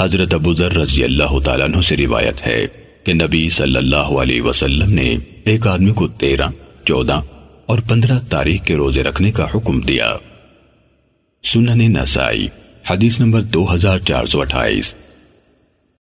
حضرت ابو ذر رضی اللہ تعالیٰ عنہ سے روایت ہے کہ نبی صلی اللہ علیہ وسلم نے ایک آدمی کو تیرہ، چودہ اور پندرہ تاریخ کے روزے رکھنے کا حکم دیا۔ سنن نسائی، حدیث نمبر دو ہزار چار سو اٹھائیس۔